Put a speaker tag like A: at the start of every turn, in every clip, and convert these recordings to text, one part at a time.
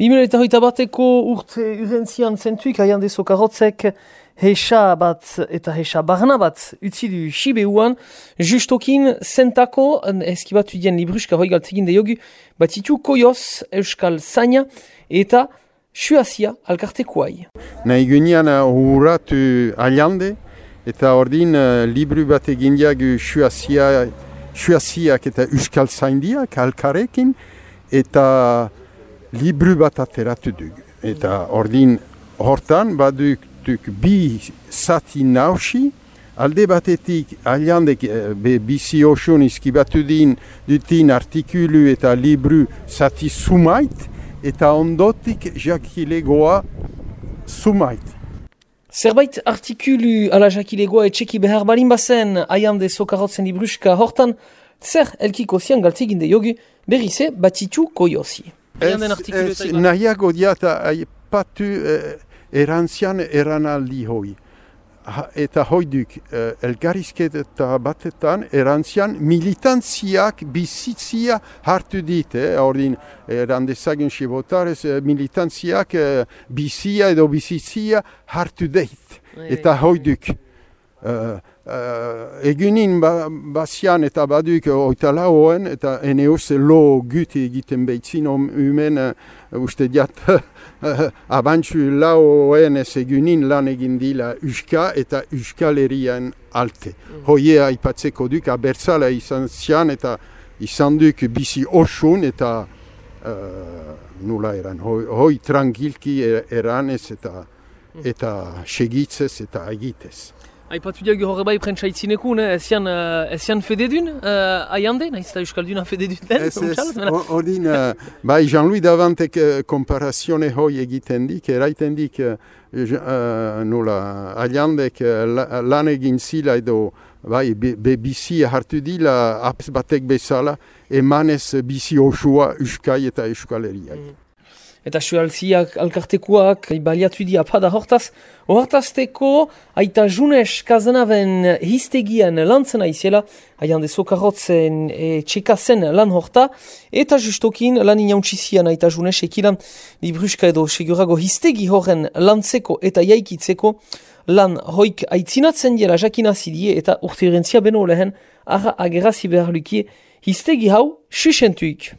A: Bimel eta hoita bateko urte urentzian zentuik aian dezo karotzek heisa bat eta heisa barna bat utzi du Sibeuan, justokin zentako eskibatu dien libruska hoi galtzegin de jogu batitu koioz euskal zaina eta suazia alkartekuai.
B: Nahi gunean urratu aliande eta ordin uh, libru bat egin diagu suazia, suaziak eta euskal zaindiak alkarekin eta libru bat ateratu duk. Eta ordin hortan baduk bi zati nausi, alde batetik aliandek eh, be bizi osun izkibatu din dutin artikulu eta libru zati sumait, eta ondotik jakilegoa sumait.
A: Zerbait artikulu ala jakilegoa etxeki behar balin bazen aiande sokarotzen libruska hortan, zer elkiko zian galtzeginde jogu berrize batitu koiozi.
B: Ez, nahiago diata aipatu eh, erantzian eranaldi hoi. Ha, eta hoiduk eh, elgarizket eta batetan erantzian militantziak bizitzia hartu dit. Eh? Ordin erandezagun sibotarez eh, militantziak eh, bizia edo bizitzia hartu dit. Eta hoiduk. Uh, uh, egunin ba, bazian eta baduk oita lauen eta ene ose lo guti egiten behitzin humen uh, uste diat abantzu lauen ez egunin lan egin dila uska eta uskalerian alte. Mm. Hoie aipatzeko duk abertzala izan zian eta izan duk bizi osun eta uh, nula eran. Hoi, hoi tranquilki er, eranez eta, mm. eta segitzez eta agitez.
A: Aipatu diagu horre bai prentsa itzinekun, eh? ezian, uh, ezian fededun, uh, aiande, nahiz eta euskalduna fededun den?
B: Ez, ez, ordin, uh, bai Jean-Louis Davantek uh, komparazione hoi egiten dik, eraiten dik, uh, uh, nola, aiandek uh, lan egin zila edo, bai, be, be bizi hartu dila apes batek bezala, emanez bizi osua euskai eta euskaleriak. Mm
A: eta sualziak alkartekuak baliatu di apada hortaz. Hortazteko aita junes kazenaven histegian lantzen aiziela, haian dezokarrotzen e, txekazen lan horta, eta justokin lan inauntsizian aita junes ekilan libruska edo segurago histegi horren lantzeko eta jaikitzeko lan hoik aitzinatzen dira jakinazidie eta urtirentzia beno lehen ara agerazi behar lukie histegi hau susentuik.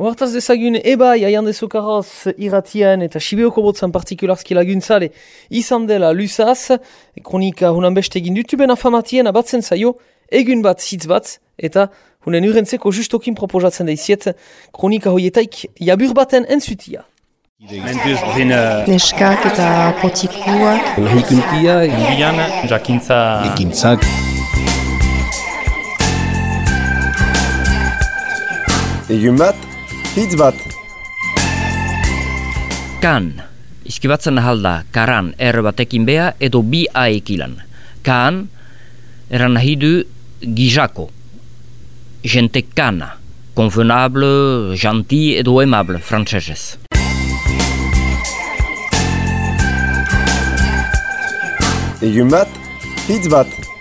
A: Hortaz dezagun ebai aian dezukaraz iratian eta Sibeoko botzan partikularski laguntzale izan dela lusaz, kronika hunan beste egin dutuben afamatien abatzen zaio, egun bat zitz bat, eta hunen urentzeko justokin proposatzen da iziet, kronika hoietaik jabur baten entzutia.
C: Neskak eta potikuak.
D: Hikuntia, irian, jakintza... Ekintzak.
E: Egun bat, Hitz bat.
F: Kan. Iskibatzen halda karan er batekin bea edo bi aekilan. Kan. Eran nahi du gizako. Gente kana. Convenable, gentil edo aimable, frantzesez.
E: Egun bat, hitz bat.